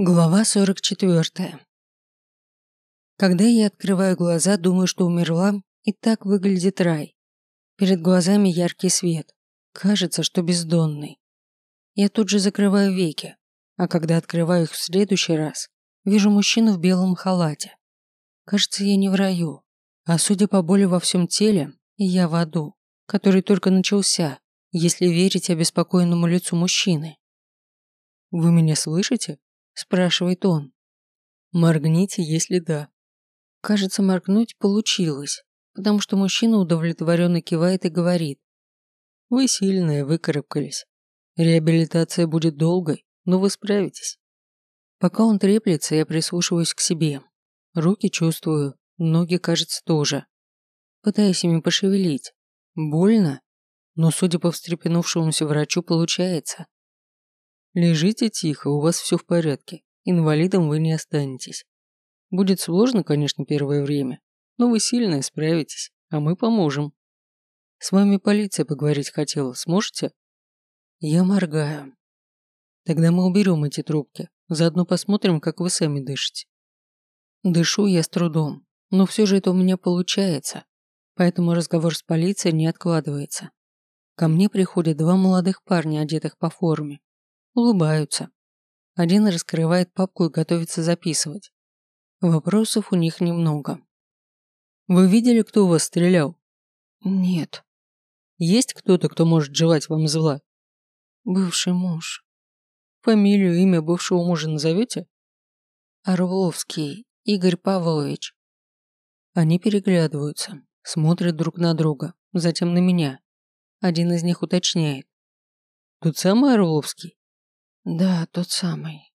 Глава 44. Когда я открываю глаза, думаю, что умерла, и так выглядит рай. Перед глазами яркий свет. Кажется, что бездонный. Я тут же закрываю веки, а когда открываю их в следующий раз, вижу мужчину в белом халате. Кажется, я не в раю, а судя по боли во всем теле, я в аду, который только начался, если верить обеспокоенному лицу мужчины. «Вы меня слышите?» Спрашивает он. Моргните, если да. Кажется, моргнуть получилось, потому что мужчина удовлетворенно кивает и говорит. Вы сильные, выкарабкались. Реабилитация будет долгой, но вы справитесь. Пока он треплется, я прислушиваюсь к себе. Руки чувствую, ноги, кажется, тоже. Пытаюсь ими пошевелить. Больно, но, судя по встрепенувшемуся врачу, получается. Лежите тихо, у вас все в порядке. Инвалидом вы не останетесь. Будет сложно, конечно, первое время, но вы сильно справитесь, а мы поможем. С вами полиция поговорить хотела, сможете? Я моргаю. Тогда мы уберем эти трубки, заодно посмотрим, как вы сами дышите. Дышу я с трудом, но все же это у меня получается, поэтому разговор с полицией не откладывается. Ко мне приходят два молодых парня, одетых по форме. Улыбаются. Один раскрывает папку и готовится записывать. Вопросов у них немного. «Вы видели, кто у вас стрелял?» «Нет». «Есть кто-то, кто может желать вам зла?» «Бывший муж». «Фамилию, имя бывшего мужа назовете?» «Орловский Игорь Павлович». Они переглядываются, смотрят друг на друга, затем на меня. Один из них уточняет. «Тот самый Орловский?» Да, тот самый.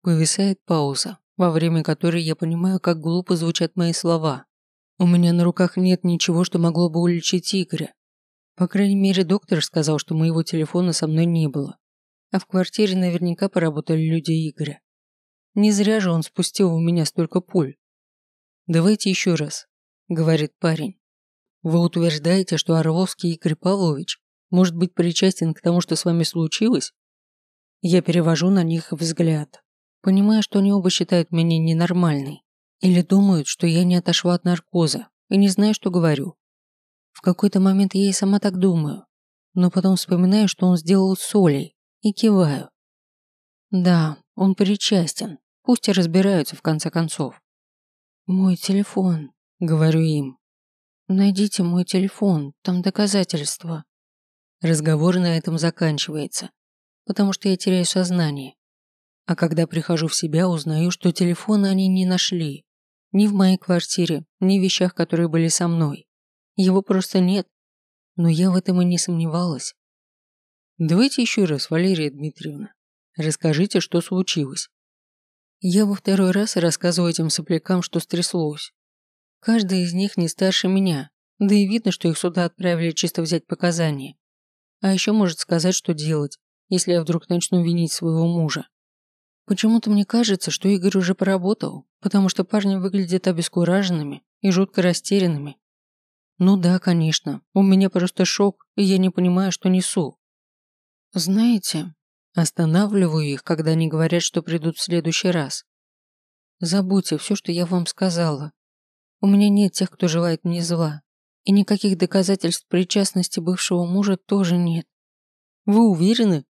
Повисает пауза, во время которой я понимаю, как глупо звучат мои слова. У меня на руках нет ничего, что могло бы уличить Игоря. По крайней мере, доктор сказал, что моего телефона со мной не было. А в квартире наверняка поработали люди Игоря. Не зря же он спустил у меня столько пуль. «Давайте еще раз», — говорит парень. «Вы утверждаете, что Орловский Игорь Павлович может быть причастен к тому, что с вами случилось?» Я перевожу на них взгляд, понимая, что они оба считают меня ненормальной. Или думают, что я не отошла от наркоза и не знаю, что говорю. В какой-то момент я и сама так думаю, но потом вспоминаю, что он сделал с Олей, и киваю. Да, он причастен, пусть и разбираются в конце концов. «Мой телефон», — говорю им. «Найдите мой телефон, там доказательства». Разговор на этом заканчивается потому что я теряю сознание. А когда прихожу в себя, узнаю, что телефона они не нашли. Ни в моей квартире, ни в вещах, которые были со мной. Его просто нет. Но я в этом и не сомневалась. Давайте еще раз, Валерия Дмитриевна. Расскажите, что случилось. Я во второй раз рассказываю этим соплякам, что стряслось. Каждый из них не старше меня, да и видно, что их сюда отправили чисто взять показания. А еще может сказать, что делать, если я вдруг начну винить своего мужа. Почему-то мне кажется, что Игорь уже поработал, потому что парни выглядят обескураженными и жутко растерянными. Ну да, конечно, у меня просто шок, и я не понимаю, что несу. Знаете, останавливаю их, когда они говорят, что придут в следующий раз. Забудьте все, что я вам сказала. У меня нет тех, кто желает мне зла. И никаких доказательств причастности бывшего мужа тоже нет. Вы уверены?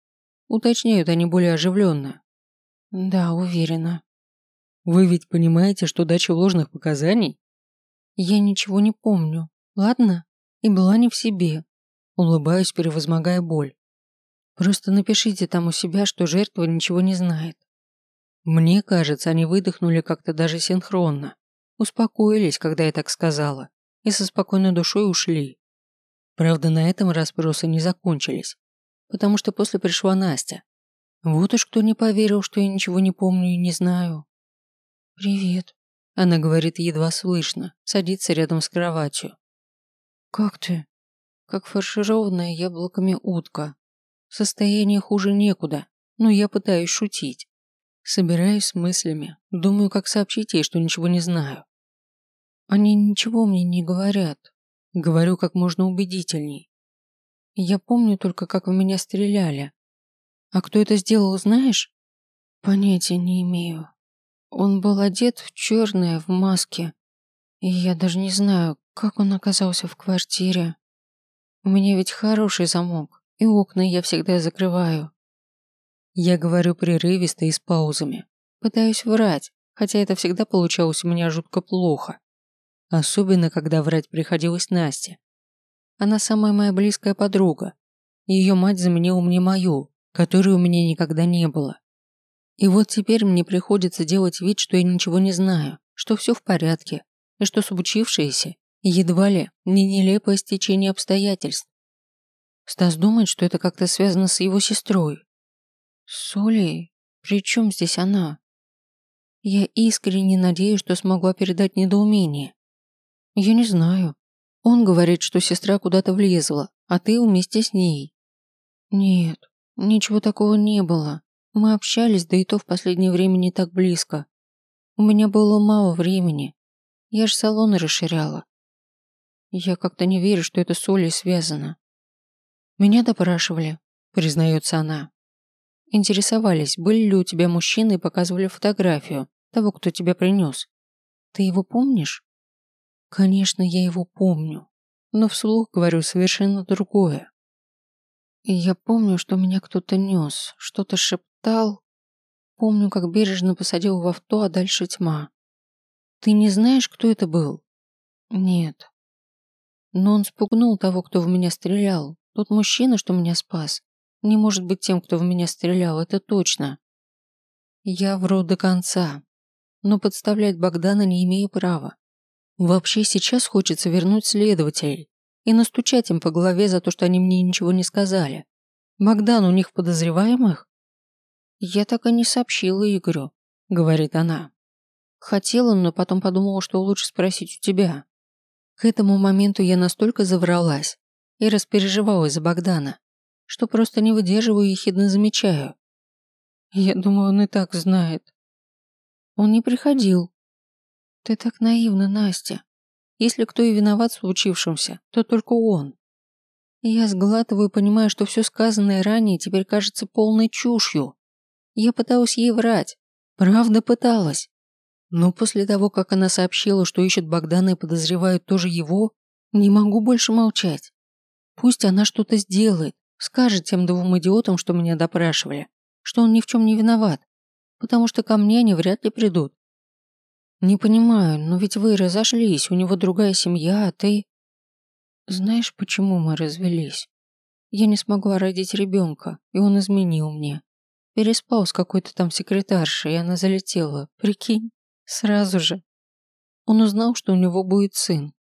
Уточняют они более оживленно. Да, уверена. Вы ведь понимаете, что дача ложных показаний? Я ничего не помню. Ладно? И была не в себе. Улыбаюсь, перевозмогая боль. Просто напишите там у себя, что жертва ничего не знает. Мне кажется, они выдохнули как-то даже синхронно. Успокоились, когда я так сказала, и со спокойной душой ушли. Правда, на этом расспросы не закончились потому что после пришла Настя. Вот уж кто не поверил, что я ничего не помню и не знаю. «Привет», — она говорит едва слышно, садится рядом с кроватью. «Как ты?» «Как фаршированная яблоками утка. Состояние хуже некуда, но я пытаюсь шутить. Собираюсь с мыслями, думаю, как сообщить ей, что ничего не знаю. Они ничего мне не говорят. Говорю как можно убедительней. Я помню только, как в меня стреляли. А кто это сделал, знаешь? Понятия не имею. Он был одет в черное, в маске. И я даже не знаю, как он оказался в квартире. У меня ведь хороший замок, и окна я всегда закрываю. Я говорю прерывисто и с паузами. Пытаюсь врать, хотя это всегда получалось у меня жутко плохо. Особенно, когда врать приходилось Насте. Она самая моя близкая подруга. Ее мать заменила мне мою, которой у меня никогда не было. И вот теперь мне приходится делать вид, что я ничего не знаю, что все в порядке, и что случившееся едва ли не нелепое стечение обстоятельств. Стас думает, что это как-то связано с его сестрой. С Олей? При чем здесь она? Я искренне надеюсь, что смогла передать недоумение. Я не знаю. Он говорит, что сестра куда-то влезла, а ты вместе с ней. Нет, ничего такого не было. Мы общались, да и то в последнее время не так близко. У меня было мало времени. Я ж салоны расширяла. Я как-то не верю, что это с Олей связано. Меня допрашивали, признается она. Интересовались, были ли у тебя мужчины и показывали фотографию того, кто тебя принес. Ты его помнишь? Конечно, я его помню, но вслух говорю совершенно другое. И я помню, что меня кто-то нес, что-то шептал. Помню, как бережно посадил в авто, а дальше тьма. Ты не знаешь, кто это был? Нет. Но он спугнул того, кто в меня стрелял. Тот мужчина, что меня спас, не может быть тем, кто в меня стрелял, это точно. Я вру до конца, но подставлять Богдана не имею права. Вообще сейчас хочется вернуть следователей и настучать им по голове за то, что они мне ничего не сказали. Богдан у них подозреваемых? Я так и не сообщила Игорю, говорит она. Хотела, но потом подумала, что лучше спросить у тебя. К этому моменту я настолько завралась и распереживалась за Богдана, что просто не выдерживаю и ехидно замечаю. Я думаю, он и так знает. Он не приходил. Ты так наивна, Настя. Если кто и виноват в случившемся, то только он. Я сглатываю, понимая, что все сказанное ранее теперь кажется полной чушью. Я пыталась ей врать. Правда пыталась. Но после того, как она сообщила, что ищет Богдана и подозревают тоже его, не могу больше молчать. Пусть она что-то сделает, скажет тем двум идиотам, что меня допрашивали, что он ни в чем не виноват, потому что ко мне они вряд ли придут. Не понимаю, но ведь вы разошлись, у него другая семья, а ты... Знаешь, почему мы развелись? Я не смогла родить ребенка, и он изменил мне. Переспал с какой-то там секретаршей, и она залетела. Прикинь, сразу же. Он узнал, что у него будет сын.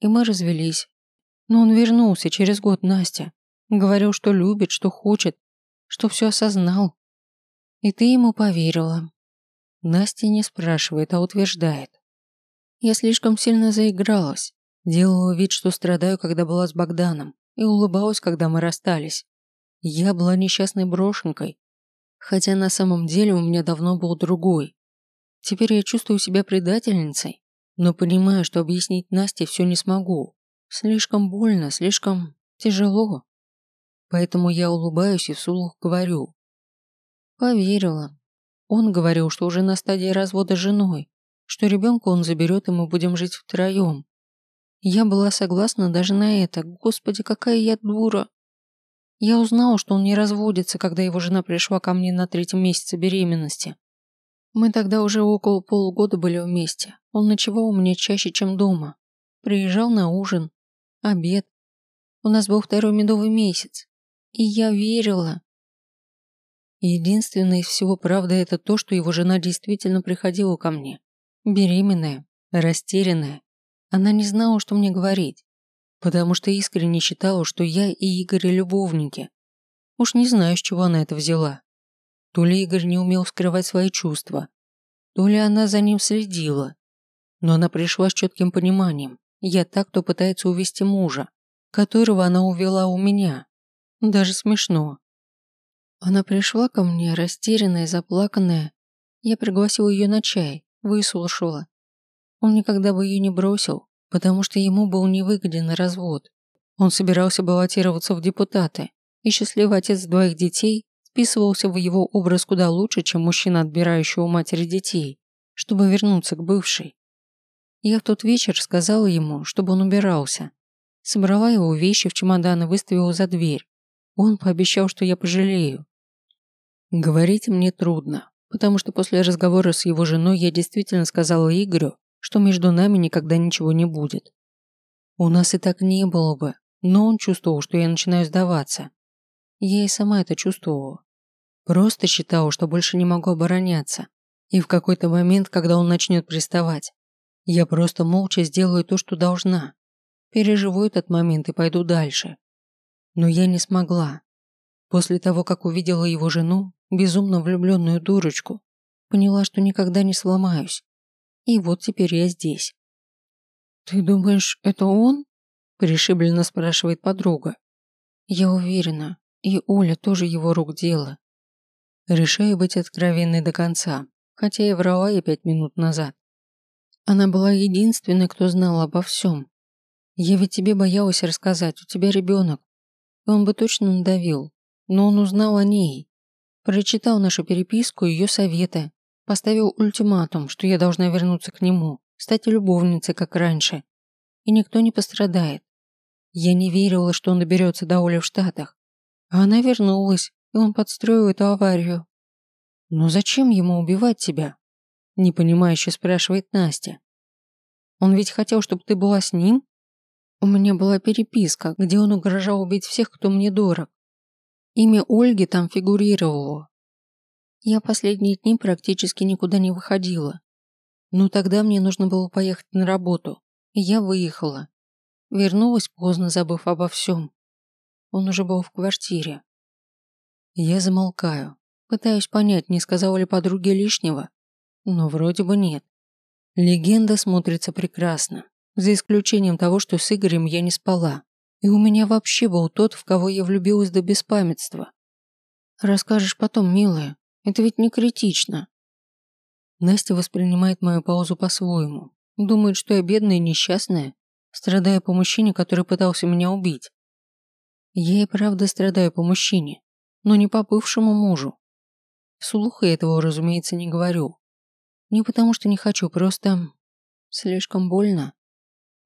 И мы развелись. Но он вернулся через год, Настя. Говорил, что любит, что хочет, что все осознал. И ты ему поверила. Настя не спрашивает, а утверждает. Я слишком сильно заигралась. Делала вид, что страдаю, когда была с Богданом, и улыбалась, когда мы расстались. Я была несчастной брошенкой, хотя на самом деле у меня давно был другой. Теперь я чувствую себя предательницей, но понимаю, что объяснить Насте все не смогу. Слишком больно, слишком тяжело. Поэтому я улыбаюсь и вслух говорю. Поверила. Он говорил, что уже на стадии развода с женой, что ребенка он заберет, и мы будем жить втроем. Я была согласна даже на это. Господи, какая я дура. Я узнала, что он не разводится, когда его жена пришла ко мне на третьем месяце беременности. Мы тогда уже около полугода были вместе. Он ночевал у меня чаще, чем дома. Приезжал на ужин, обед. У нас был второй медовый месяц. И я верила. Единственное из всего правда это то, что его жена действительно приходила ко мне. Беременная, растерянная. Она не знала, что мне говорить, потому что искренне считала, что я и Игорь любовники. Уж не знаю, с чего она это взяла. То ли Игорь не умел скрывать свои чувства, то ли она за ним следила. Но она пришла с четким пониманием. Я так, кто пытается увести мужа, которого она увела у меня. Даже смешно. Она пришла ко мне, растерянная, заплаканная. Я пригласила ее на чай, выслушала. Он никогда бы ее не бросил, потому что ему был невыгоден развод. Он собирался баллотироваться в депутаты, и счастливый отец двоих детей вписывался в его образ куда лучше, чем мужчина, отбирающий у матери детей, чтобы вернуться к бывшей. Я в тот вечер сказала ему, чтобы он убирался. Собрала его вещи в чемодан и выставила за дверь. Он пообещал, что я пожалею. Говорить мне трудно, потому что после разговора с его женой я действительно сказала Игорю, что между нами никогда ничего не будет. У нас и так не было бы, но он чувствовал, что я начинаю сдаваться. Я и сама это чувствовала. Просто считала, что больше не могу обороняться. И в какой-то момент, когда он начнет приставать, я просто молча сделаю то, что должна. Переживу этот момент и пойду дальше. Но я не смогла. После того, как увидела его жену, безумно влюбленную дурочку, поняла, что никогда не сломаюсь. И вот теперь я здесь. «Ты думаешь, это он?» – пришибленно спрашивает подруга. «Я уверена, и Оля тоже его рук дело. Решаю быть откровенной до конца, хотя и врала я пять минут назад. Она была единственной, кто знал обо всем. Я ведь тебе боялась рассказать, у тебя ребенок. Он бы точно надавил, но он узнал о ней. Прочитал нашу переписку и ее советы, поставил ультиматум, что я должна вернуться к нему, стать любовницей, как раньше. И никто не пострадает. Я не верила, что он доберется до Оли в Штатах. А она вернулась, и он подстроил эту аварию. Но зачем ему убивать тебя? Непонимающе спрашивает Настя. Он ведь хотел, чтобы ты была с ним? У меня была переписка, где он угрожал убить всех, кто мне дорог. Имя Ольги там фигурировало. Я последние дни практически никуда не выходила. Но тогда мне нужно было поехать на работу, и я выехала. Вернулась поздно, забыв обо всем. Он уже был в квартире. Я замолкаю, пытаюсь понять, не сказала ли подруге лишнего, но вроде бы нет. Легенда смотрится прекрасно, за исключением того, что с Игорем я не спала. И у меня вообще был тот, в кого я влюбилась до беспамятства. Расскажешь потом, милая, это ведь не критично. Настя воспринимает мою паузу по-своему. Думает, что я бедная и несчастная, страдая по мужчине, который пытался меня убить. Я и правда страдаю по мужчине, но не по бывшему мужу. Вслух я этого, разумеется, не говорю. Не потому что не хочу, просто слишком больно.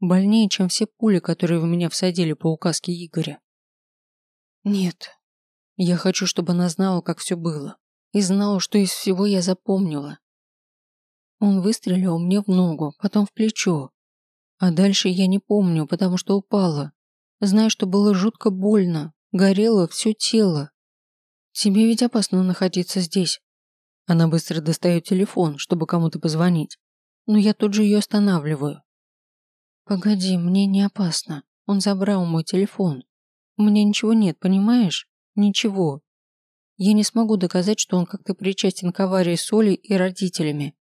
Больнее, чем все пули, которые в меня всадили по указке Игоря. Нет. Я хочу, чтобы она знала, как все было. И знала, что из всего я запомнила. Он выстрелил мне в ногу, потом в плечо. А дальше я не помню, потому что упала. Знаю, что было жутко больно, горело все тело. Тебе ведь опасно находиться здесь. Она быстро достает телефон, чтобы кому-то позвонить. Но я тут же ее останавливаю. Погоди, мне не опасно. Он забрал мой телефон. У меня ничего нет, понимаешь? Ничего. Я не смогу доказать, что он как-то причастен к аварии с Олей и родителями.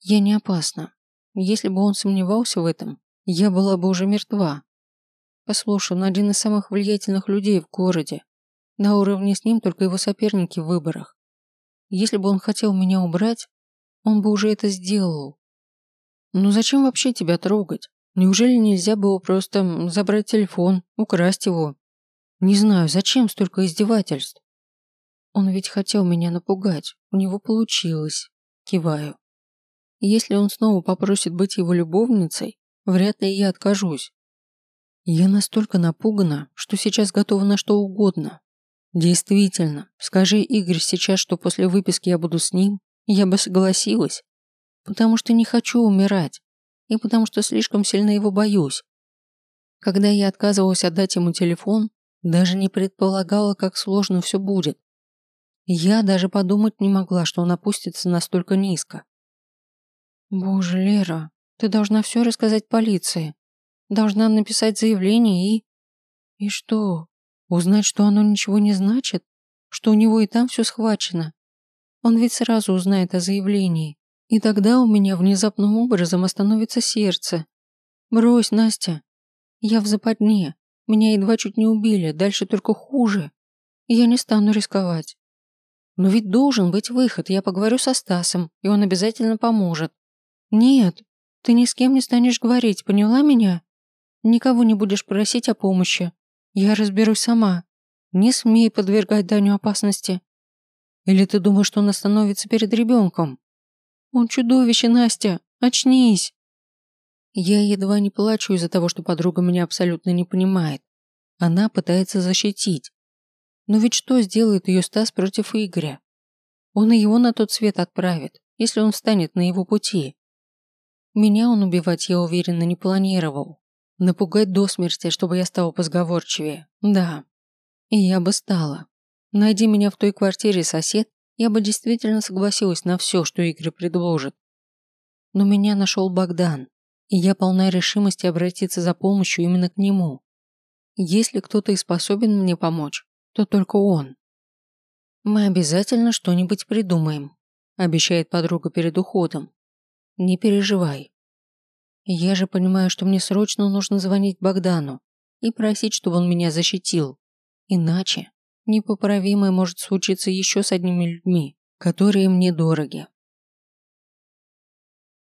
Я не опасна. Если бы он сомневался в этом, я была бы уже мертва. Послушай, он один из самых влиятельных людей в городе. На уровне с ним только его соперники в выборах. Если бы он хотел меня убрать, он бы уже это сделал. Ну зачем вообще тебя трогать? Неужели нельзя было просто забрать телефон, украсть его? Не знаю, зачем столько издевательств? Он ведь хотел меня напугать, у него получилось. Киваю. Если он снова попросит быть его любовницей, вряд ли я откажусь. Я настолько напугана, что сейчас готова на что угодно, Действительно, скажи Игорь сейчас, что после выписки я буду с ним, я бы согласилась. Потому что не хочу умирать. И потому что слишком сильно его боюсь. Когда я отказывалась отдать ему телефон, даже не предполагала, как сложно все будет. Я даже подумать не могла, что он опустится настолько низко. Боже, Лера, ты должна все рассказать полиции. Должна написать заявление и... И что? Узнать, что оно ничего не значит? Что у него и там все схвачено? Он ведь сразу узнает о заявлении. И тогда у меня внезапным образом остановится сердце. Брось, Настя. Я в западне. Меня едва чуть не убили, дальше только хуже. Я не стану рисковать. Но ведь должен быть выход. Я поговорю со Стасом, и он обязательно поможет. Нет, ты ни с кем не станешь говорить, поняла меня? Никого не будешь просить о помощи. Я разберусь сама. Не смей подвергать Даню опасности. Или ты думаешь, что он остановится перед ребенком? Он чудовище, Настя! Очнись!» Я едва не плачу из-за того, что подруга меня абсолютно не понимает. Она пытается защитить. Но ведь что сделает ее Стас против Игоря? Он и его на тот свет отправит, если он встанет на его пути. Меня он убивать, я уверена, не планировал. Напугать до смерти, чтобы я стала позговорчивее. Да. И я бы стала. Найди меня в той квартире сосед, я бы действительно согласилась на все, что Игорь предложит. Но меня нашел Богдан, и я полна решимости обратиться за помощью именно к нему. Если кто-то и способен мне помочь, то только он. Мы обязательно что-нибудь придумаем, обещает подруга перед уходом. Не переживай. Я же понимаю, что мне срочно нужно звонить Богдану и просить, чтобы он меня защитил. Иначе непоправимое может случиться еще с одними людьми, которые мне дороги.